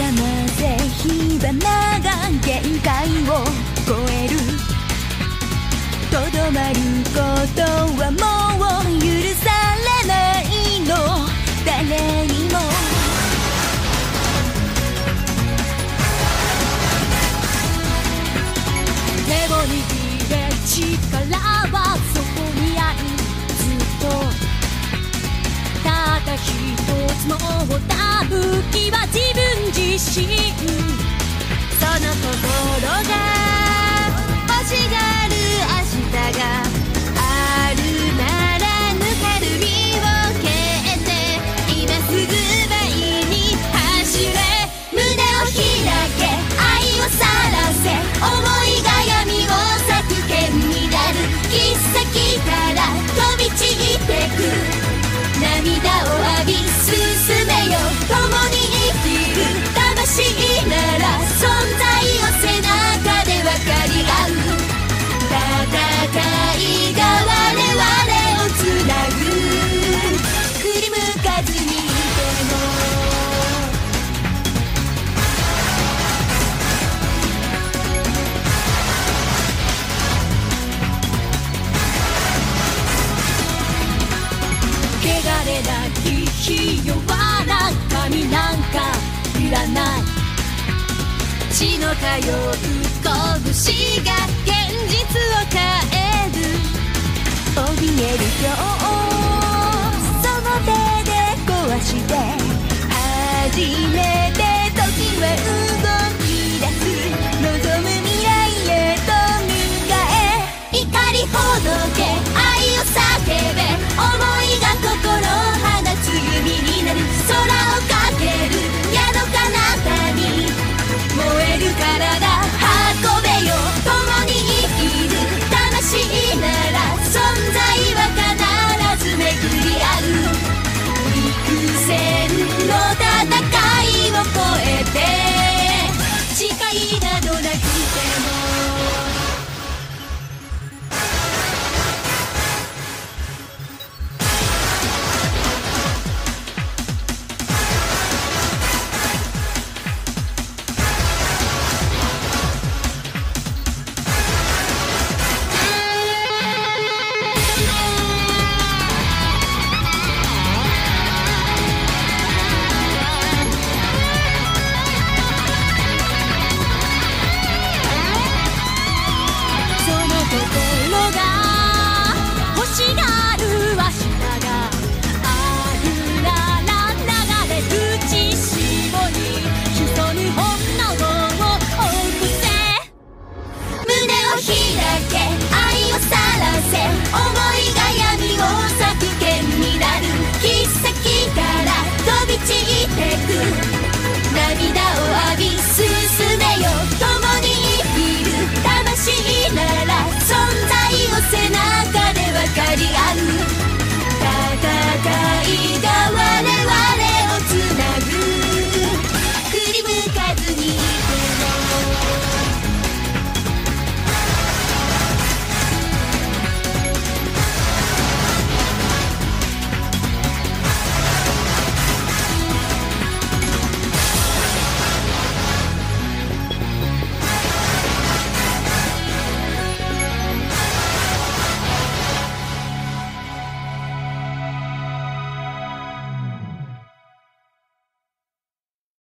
なぜ火花が限界を超える？汚れなきひ弱な神なんかいらない。血の通う拳が現実を変える。怯えるよ。その手で壊して始める。